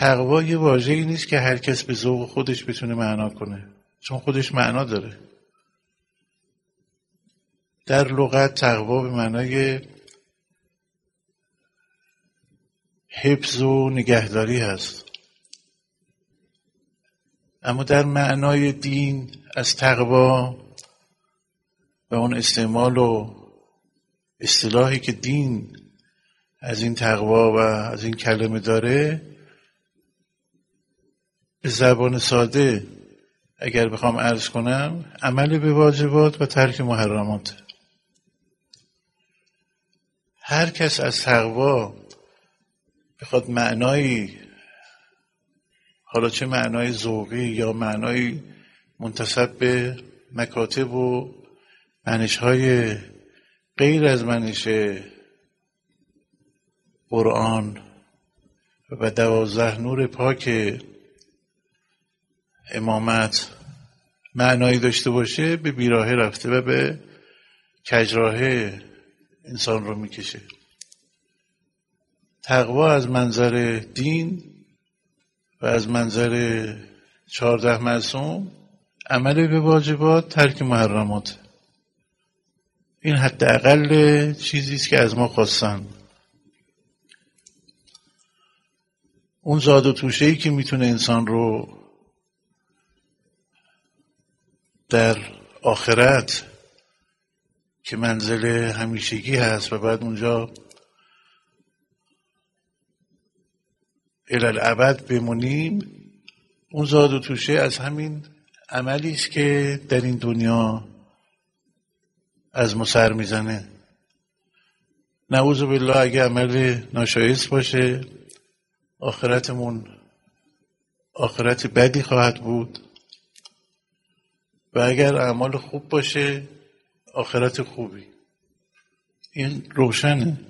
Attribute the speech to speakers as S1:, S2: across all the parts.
S1: تقوا یه واژه ای نیست که هر کس به ذوق خودش بتونه معنا کنه. چون خودش معنا داره. در لغت تقوا به معنای حفظ و نگهداری هست. اما در معنای دین از تقوا و اون استعمال و اصطلاحی که دین از این تقوا و از این کلمه داره به زبان ساده اگر بخوام عرض کنم عمل به واجبات و ترک محرمات. هر کس از تقوا بخواد معنایی حالا چه معنای ذوقی یا معنای منتصب به مکاتب و منش های غیر از منش قرآن و دوازده نور پاک امامت معنایی داشته باشه به بیراهه رفته و به کجراهه انسان رو می‌کشه. تقوا از منظر دین و از منظر چهارده معصوم عمل به واجبات ترک محرمات. این حداقل چیزی است که از ما خواستن. اون زاد و توشه ای که می‌تونه انسان رو در آخرت که منزل همیشگی هست و بعد اونجا الالعبد بمونیم اون زاد و توشه از همین عملی است که در این دنیا از ما سر می‌زنه. نعوذ بالله اگه عمل ناشایست باشه آخرتمون آخرت بدی خواهد بود. و اگر اعمال خوب باشه آخرت خوبی. این روشنه.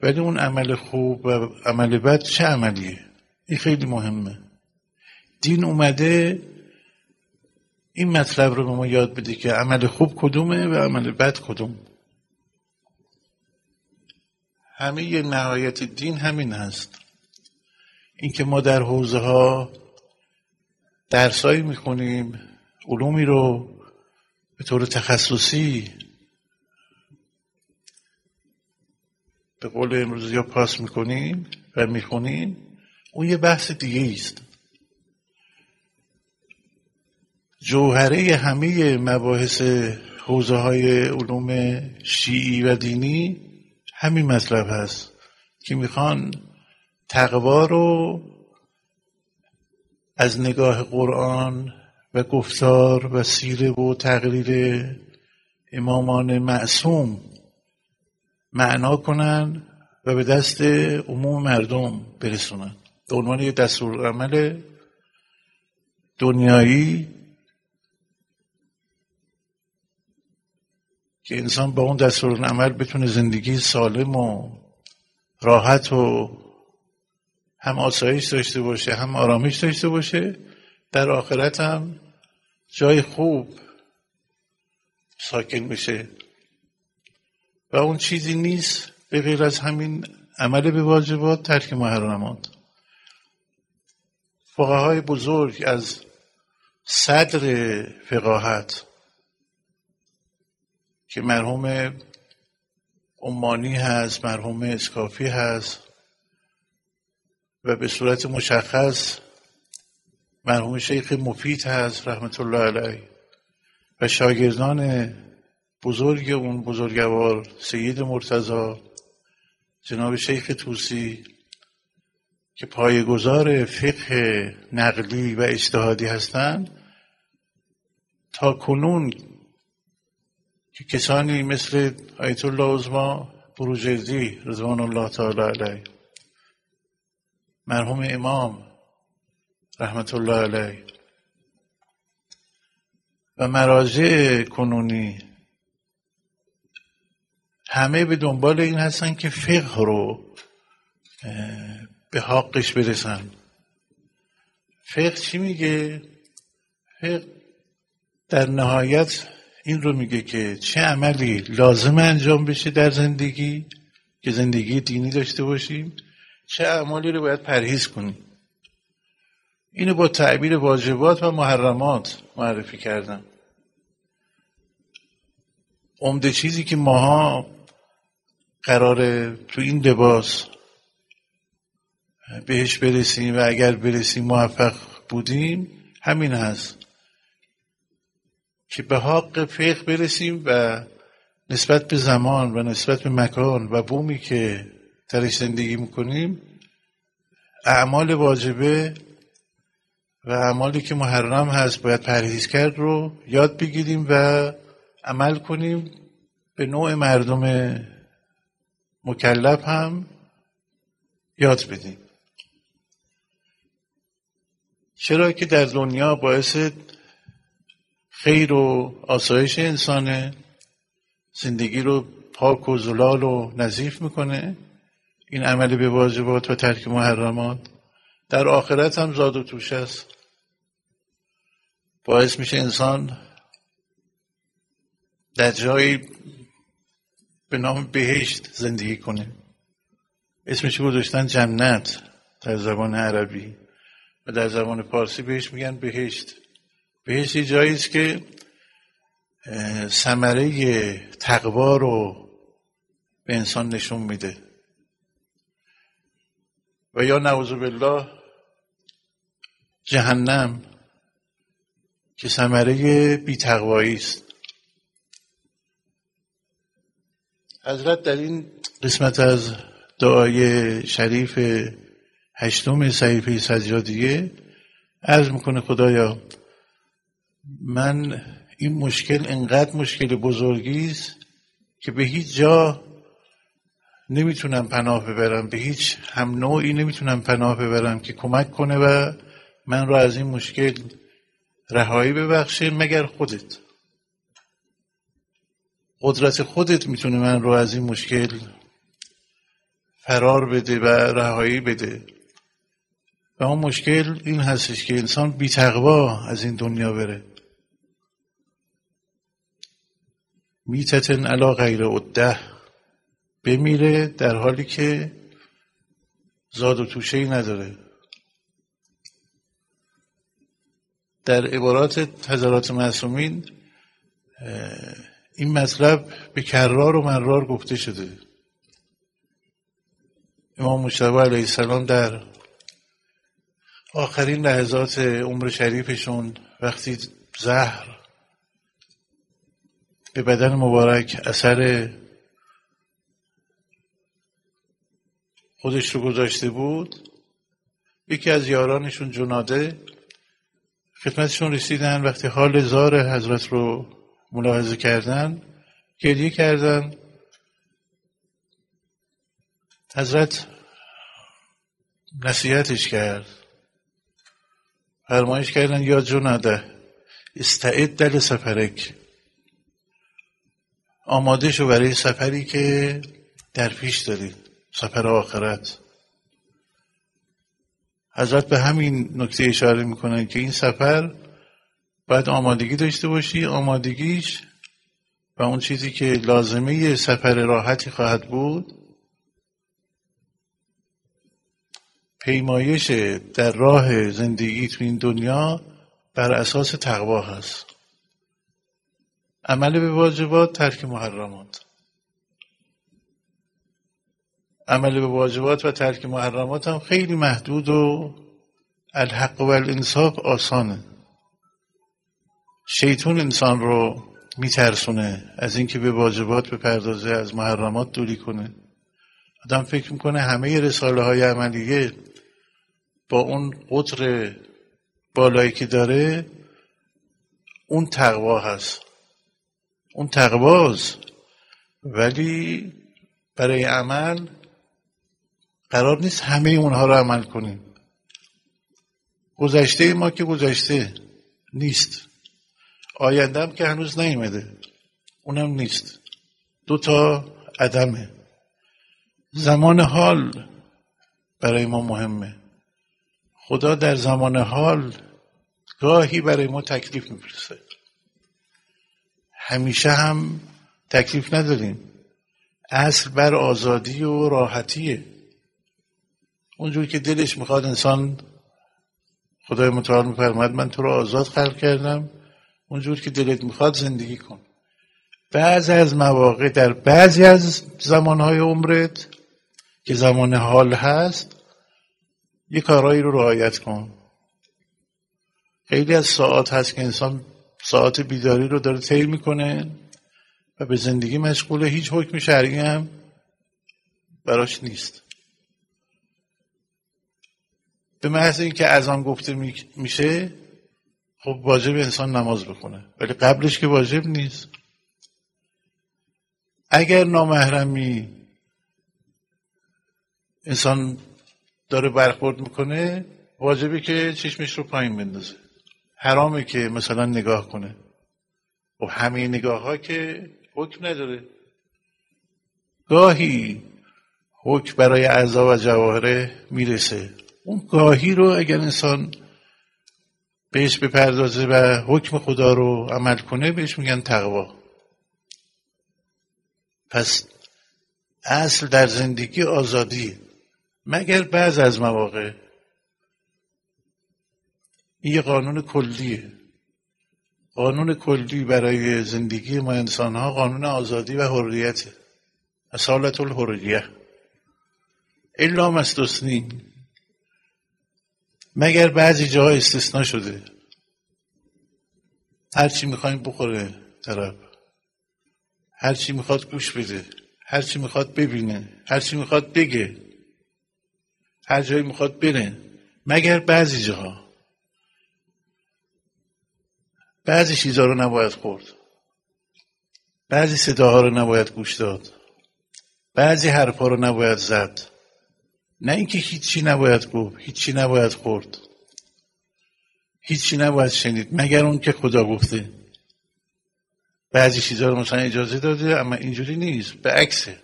S1: ولی اون عمل خوب و عمل بد چه عملیه؟ این خیلی مهمه. دین اومده این مطلب رو به ما یاد بده که عمل خوب کدومه و عمل بد کدوم. همه نهایت دین همین هست. اینکه ما در حوزه ها درسایی می‌کنیم علومی رو به طور تخصصی به قول امروز یا پاس می‌کنیم و می‌خونیم اون یه بحث دیگه است جوهره همه مباحث حوزه های علوم شیعی و دینی همین مطلب هست که می‌خوان تقوا رو از نگاه قرآن و گفتار و سیره و تقریر امامان معصوم معنا کنن و به دست عموم مردم برسونن. به عنوان یه دستور عمل دنیایی که انسان با اون دستور عمل بتونه زندگی سالم و راحت و هم آسایش داشته باشه هم آرامش داشته باشه. در آخرت هم جای خوب ساکن بشه و اون چیزی نیست به غیر از همین عمل به واجبات ترک محرمات های بزرگ از صدر فقاهت که مرحوم امانی هست مرحوم اسکافی هست و به صورت مشخص مرحوم شیخ مفید هست رحمت الله علیه. و شاگردان بزرگ اون بزرگوار سید مرتضا جناب شیخ توسی که پایگزار فقه نقلی و اجتهادی هستند. تا کنون که کسانی مثل آیت الله عظما بروجردی رضوان الله تعالی علیه. مرحوم امام رحمت الله علیه. و مراجع کنونی. همه به دنبال این هستن که فقه رو به حقش برسن. فقه چی میگه؟ فقه در نهایت این رو میگه که چه عملی لازم انجام بشه در زندگی که زندگی دینی داشته باشیم چه اعمالی رو باید پرهیز کنیم. اینو با تعبیر واجبات و محرمات معرفی کردم. عمده چیزی که ماها قراره تو این لباس بهش برسیم و اگر برسیم موفق بودیم همین هست که به حق فقه برسیم و نسبت به زمان و نسبت به مکان و بومی که درش زندگی می‌کنیم اعمال واجبه و اعمالی که محرم هست باید پرهیز کرد رو یاد بگیریم و عمل کنیم به نوع مردم مکلف هم یاد بدیم. چرا که در دنیا باعث خیر و آسایش انسانه زندگی رو پاک و زلال و نظیف می‌کنه. این عمل به واجبات و ترک محرمات در آخرت هم زاد و توش است. باعث میشه انسان در جایی به نام بهشت زندگی کنه. اسمش گذاشتن جنت در زبان عربی و در زبان پارسی بهش میگن بهشت. بهشت جایی است که ثمره تقوا رو به انسان نشون میده. و یا نعوذ بالله جهنم که ثمره بیتقوایی است. حضرت در این قسمت از دعای شریف هشتم صحیفه سجادیه عرض می‌کنه خدایا من این مشکل انقدر مشکل بزرگی است که به هیچ جا نمی‌تونم پناه ببرم. به هیچ هم نوعی نمی‌تونم پناه ببرم که کمک کنه و من رو از این مشکل رهایی ببخشه مگر خودت. قدرت خودت می‌تونه من رو از این مشکل فرار بده و رهایی بده. و اون مشکل این هستش که انسان بی تقوا از این دنیا بره. میتتن علا غیر عده. بمیره در حالی که زاد و توشه ای نداره. در عبارات حضرات معصومین این مطلب به کرار و مرار گفته شده. امام مشتبه علیه السلام در آخرین لحظات عمر شریفشون وقتی زهر به بدن مبارک اثر خودش رو گذاشته بود. یکی از یارانشون جناده خدمتشون رسیدن وقتی حال زار حضرت رو ملاحظه کردن گریه کردن. حضرت نصیحتش کرد. فرمایش کردن یا جناده استعد دل سفرک. آماده شو برای سفری که در پیش دارید سفر آخرت. حضرت به همین نکته اشاره می‌کنن که این سفر باید آمادگی داشته باشی آمادگیش و اون چیزی که لازمه سفر راحتی خواهد بود پیمایش در راه زندگی تو این دنیا بر اساس تقوا هست. عمل به واجبات ترک محرمات. عمل به واجبات و ترک محرمات هم خیلی محدود و الحق و الانصاف آسانه. شیطون انسان رو میترسونه از اینکه به واجبات بپردازه از محرمات دوری کنه. آدم فکر می‌کنه همه رساله های عملیه با اون قطر بالایی که داره اون تقوا هست. اون تقواست. ولی برای عمل قرار نیست همه اونها رو عمل کنیم. گذشته ما که گذشته نیست. آیندهم که هنوز نیمده اونم نیست. دو تا عدمه. زمان حال برای ما مهمه. خدا در زمان حال گاهی برای ما تکلیف میفرسته همیشه هم تکلیف نداریم. اصل بر آزادی و راحتیه. اونجور که دلش می‌خواد انسان خدای متعال میفرماد من تو رو آزاد خلق کردم. اونجور که دلت می‌خواد زندگی کن. بعضی از مواقع در بعضی از زمانهای عمرت که زمان حال هست یه کارهایی رو رعایت کن. خیلی از ساعت هست که انسان ساعت بیداری رو داره طی می‌کنه و به زندگی مشغوله هیچ حکم شرعی هم براش نیست. به محض اینکه از آن گفته میشه خب واجب انسان نماز بخونه. ولی قبلش که واجب نیست. اگر نامحرمی انسان داره برخورد می‌کنه واجبه که چشمش رو پایین بندازه. حرامه که مثلا نگاه کنه. و خب همه نگاه ها که حکم نداره. گاهی حکم برای اعضا و جواهره می‌رسه. اون گاهی رو اگر انسان بهش بپردازه و حکم خدا رو عمل کنه بهش میگن تقوا. پس اصل در زندگی آزادی. مگر بعض از مواقع این یه قانون کلیه. قانون کلی برای زندگی ما انسان ها قانون آزادی و حریته. اصالت الحریه. الا مستثنی. مگر بعضی جاها استثناء شده؟ هرچی می‌خوایم بخوره طرف. هرچی می‌خواد گوش بده. هرچی می‌خواد ببینه. هرچی می‌خواد بگه. هر جایی می‌خواد بره. مگر بعضی جاها. بعضی چیزها رو نباید خورد. بعضی صداها رو نباید گوش داد. بعضی حرفها رو نباید زد. نه اینکه هیچی نباید گفت هیچی نباید خورد. هیچی نباید شنید مگر اون که خدا گفته. بعضی چیزها رو مثلا اجازه داده اما اینجوری نیست به عکسه.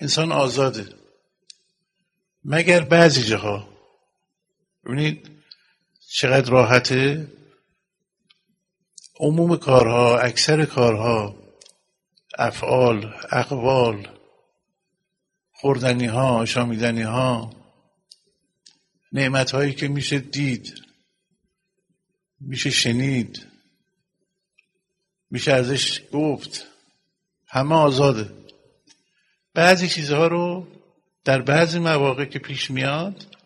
S1: انسان آزاده. مگر بعضی جاها. ببینید چقدر راحته. عموم کارها اکثر کارها افعال اقوال خوردنی ها شامیدنی ها نعمت هایی که میشه دید میشه شنید میشه ازش گفت همه آزاده. بعضی چیزها رو در بعضی مواقع که پیش میاد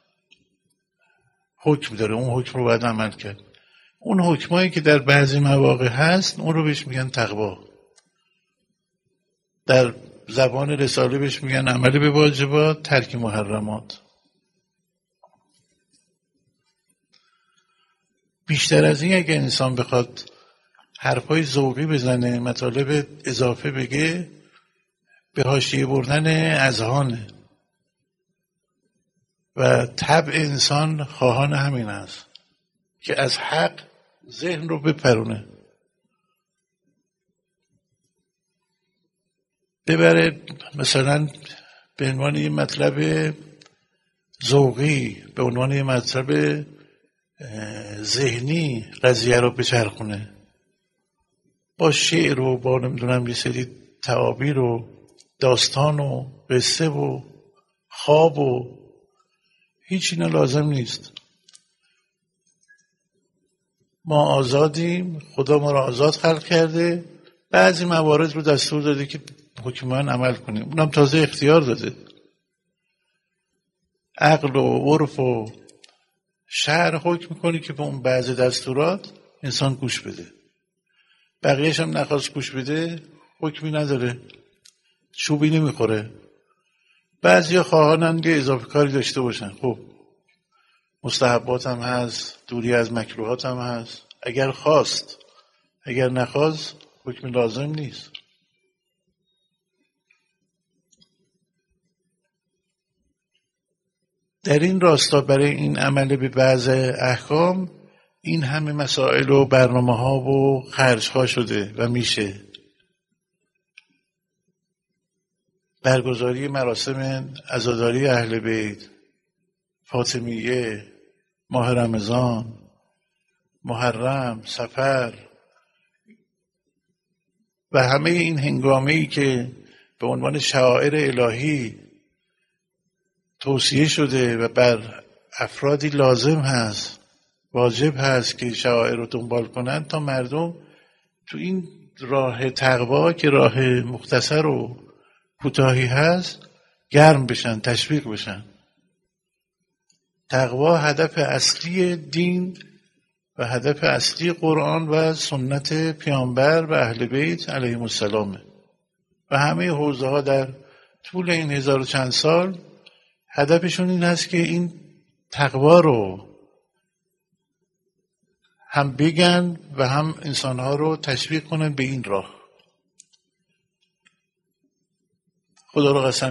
S1: حکم داره. اون حکم رو باید عمل کرد. اون حکمایی که در بعضی مواقع هست اون رو بهش میگن تقوا. در زبان رساله بهش میگن عمل به واجبات ترک محرمات. بیشتر از این اگه انسان بخواد حرفای ذوقی بزنه مطالب اضافه بگه به حاشیه بردن اذهانه. و طبع انسان خواهان همین است که از حق ذهن رو بپرونه. ببره مثلا به عنوان یه مطلب ذوقی به عنوان یه مطلب ذهنی قضیه رو بچرخونه. با شعر و با نمی‌دونم یه سری تعابیر و داستان و قصه و خواب و هیچ اینا لازم نیست. ما آزادیم خدا ما را آزاد خلق کرده. بعضی موارد رو دستور داده که حکمان عمل کنیم. اونم تازه اختیار داده. عقل و عرف و شهر حکم می‌کنه که به اون بعضی دستورات انسان گوش بده. بقیهش هم نخواست گوش بده حکمی نداره. چوبی نمی‌خوره. بعضی خواهانن که اضافه کاری داشته باشن. خب مستحبات هم هست دوری از مکروهات هم هست. اگر خواست اگر نخواست حکم لازم نیست. در این راستا برای این عمل به بعض احکام این همه مسائل و برنامه ها و خرج ها شده و میشه. برگزاری مراسم ازاداری اهل بیت فاطمیه ماه رمضان محرم سفر و همه این هنگامه ای که به عنوان شعائر الهی توصیه شده و بر افرادی لازم هست واجب هست که شعائر رو دنبال کنند تا مردم تو این راه تقوا که راه مختصر و کوتاهی هست گرم بشن تشویق بشن. تقوا هدف اصلی دین و هدف اصلی قرآن و سنت پیامبر و اهل بیت علیهم السلامه. و همه حوزه ها در طول این هزار و چند سال هدفشون این هست که این تقوا رو هم بگن و هم انسانها رو تشویق کنن به این راه. خدا رو قسم